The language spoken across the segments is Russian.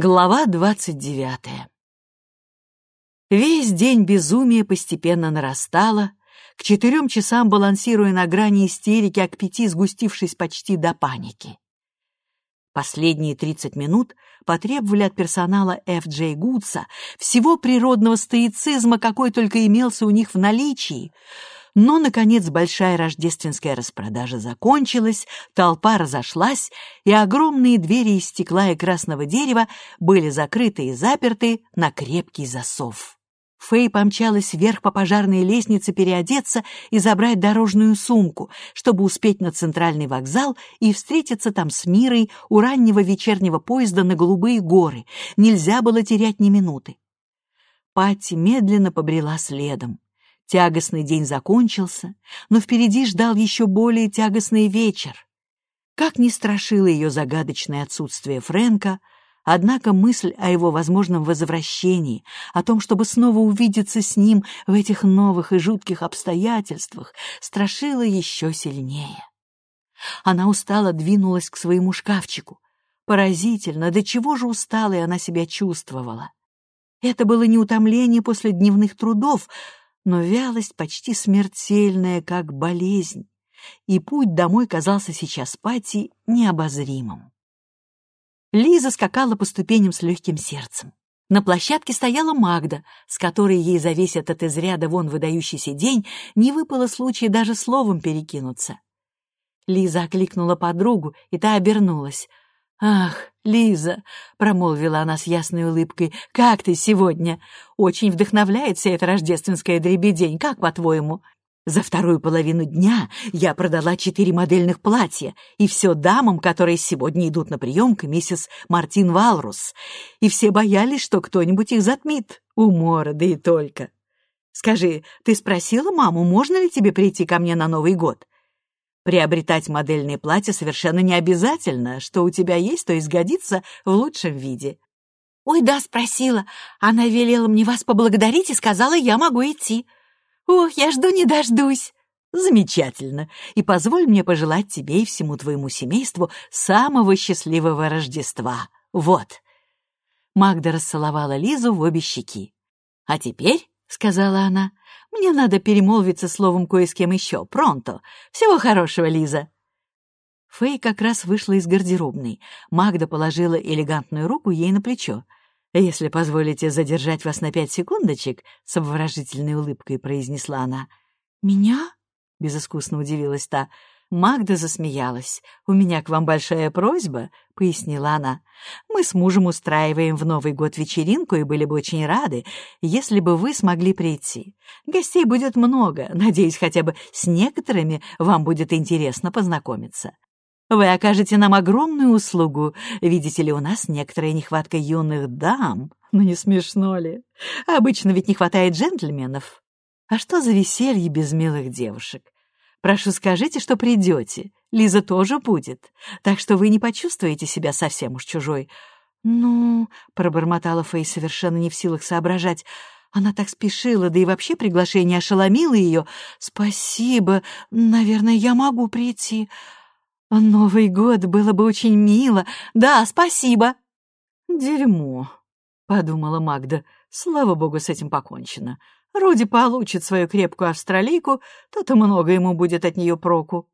Глава двадцать девятая Весь день безумие постепенно нарастало, к четырем часам балансируя на грани истерики, а к пяти сгустившись почти до паники. Последние тридцать минут потребовали от персонала Ф. Джей Гудса всего природного стоицизма, какой только имелся у них в наличии — но, наконец, большая рождественская распродажа закончилась, толпа разошлась, и огромные двери из стекла и красного дерева были закрыты и заперты на крепкий засов. Фэй помчалась вверх по пожарной лестнице переодеться и забрать дорожную сумку, чтобы успеть на центральный вокзал и встретиться там с Мирой у раннего вечернего поезда на Голубые горы. Нельзя было терять ни минуты. Патти медленно побрела следом. Тягостный день закончился, но впереди ждал еще более тягостный вечер. Как ни страшило ее загадочное отсутствие Фрэнка, однако мысль о его возможном возвращении, о том, чтобы снова увидеться с ним в этих новых и жутких обстоятельствах, страшила еще сильнее. Она устало двинулась к своему шкафчику. Поразительно, до чего же усталой она себя чувствовала. Это было не утомление после дневных трудов, но вялость почти смертельная, как болезнь, и путь домой казался сейчас Пати необозримым. Лиза скакала по ступеням с легким сердцем. На площадке стояла Магда, с которой ей за весь этот из ряда вон выдающийся день не выпало случая даже словом перекинуться. Лиза окликнула подругу, и та обернулась. «Ах, Лиза!» — промолвила она с ясной улыбкой. «Как ты сегодня? Очень вдохновляет вся эта рождественская дребедень, как по-твоему?» За вторую половину дня я продала четыре модельных платья, и все дамам, которые сегодня идут на прием к миссис Мартин Валрус. И все боялись, что кто-нибудь их затмит. Умора, да и только. Скажи, ты спросила маму, можно ли тебе прийти ко мне на Новый год? Приобретать модельные платья совершенно не обязательно. Что у тебя есть, то изгодится в лучшем виде. «Ой, да, спросила. Она велела мне вас поблагодарить и сказала, я могу идти. Ох, я жду не дождусь». «Замечательно. И позволь мне пожелать тебе и всему твоему семейству самого счастливого Рождества. Вот». Магда расцеловала Лизу в обе щеки. «А теперь — сказала она. «Мне надо перемолвиться словом кое с кем еще. Пронто. Всего хорошего, Лиза». Фэй как раз вышла из гардеробной. Магда положила элегантную руку ей на плечо. «Если позволите задержать вас на пять секундочек», — с обворожительной улыбкой произнесла она. «Меня?» — безыскусно удивилась та. Магда засмеялась. «У меня к вам большая просьба», — пояснила она. «Мы с мужем устраиваем в Новый год вечеринку и были бы очень рады, если бы вы смогли прийти. Гостей будет много, надеюсь, хотя бы с некоторыми вам будет интересно познакомиться. Вы окажете нам огромную услугу. Видите ли, у нас некоторая нехватка юных дам. Ну не смешно ли? Обычно ведь не хватает джентльменов. А что за веселье без милых девушек? Прошу, скажите, что придете. Лиза тоже будет, так что вы не почувствуете себя совсем уж чужой». «Ну...» — пробормотала Фэй, совершенно не в силах соображать. Она так спешила, да и вообще приглашение ошеломило ее. «Спасибо. Наверное, я могу прийти. Новый год было бы очень мило. Да, спасибо». «Дерьмо», — подумала Магда. «Слава богу, с этим покончено. Руди получит свою крепкую австралийку, то-то много ему будет от нее проку.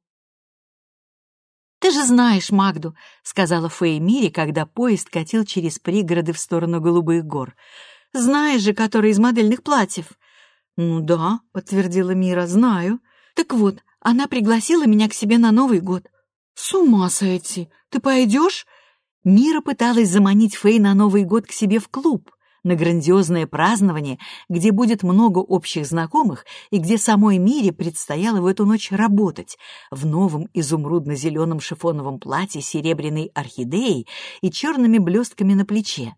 «Ты же знаешь Магду», — сказала Фэй Мире, когда поезд катил через пригороды в сторону Голубых гор. «Знаешь же, который из модельных платьев». «Ну да», — подтвердила Мира, — «знаю». «Так вот, она пригласила меня к себе на Новый год». «С ума сойти! Ты пойдешь?» Мира пыталась заманить Фэй на Новый год к себе в клуб на грандиозное празднование, где будет много общих знакомых и где самой Мире предстояло в эту ночь работать в новом изумрудно-зеленом шифоновом платье с серебряной орхидеей и черными блестками на плече.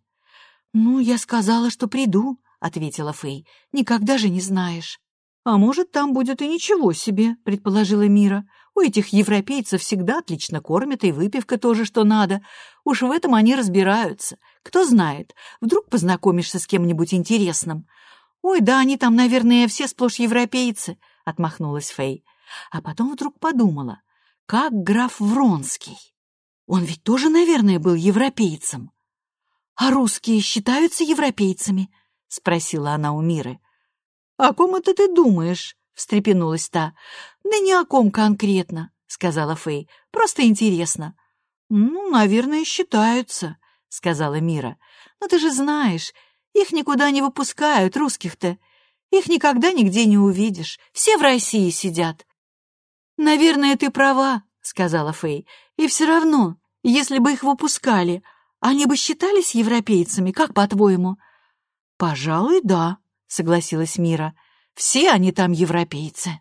«Ну, я сказала, что приду», — ответила Фэй. «Никогда же не знаешь». «А может, там будет и ничего себе», — предположила Мира. «У этих европейцев всегда отлично кормят, и выпивка тоже что надо. Уж в этом они разбираются. Кто знает, вдруг познакомишься с кем-нибудь интересным». «Ой, да они там, наверное, все сплошь европейцы», — отмахнулась Фэй. А потом вдруг подумала, как граф Вронский. Он ведь тоже, наверное, был европейцем. «А русские считаются европейцами?» — спросила она у Миры. «О ком это ты думаешь?» — встрепенулась та. «Да ни о ком конкретно», — сказала Фэй. «Просто интересно». «Ну, наверное, считаются», — сказала Мира. «Но ты же знаешь, их никуда не выпускают, русских-то. Их никогда нигде не увидишь. Все в России сидят». «Наверное, ты права», — сказала Фэй. «И все равно, если бы их выпускали, они бы считались европейцами, как по-твоему?» «Пожалуй, да», — согласилась Мира. «Все они там европейцы».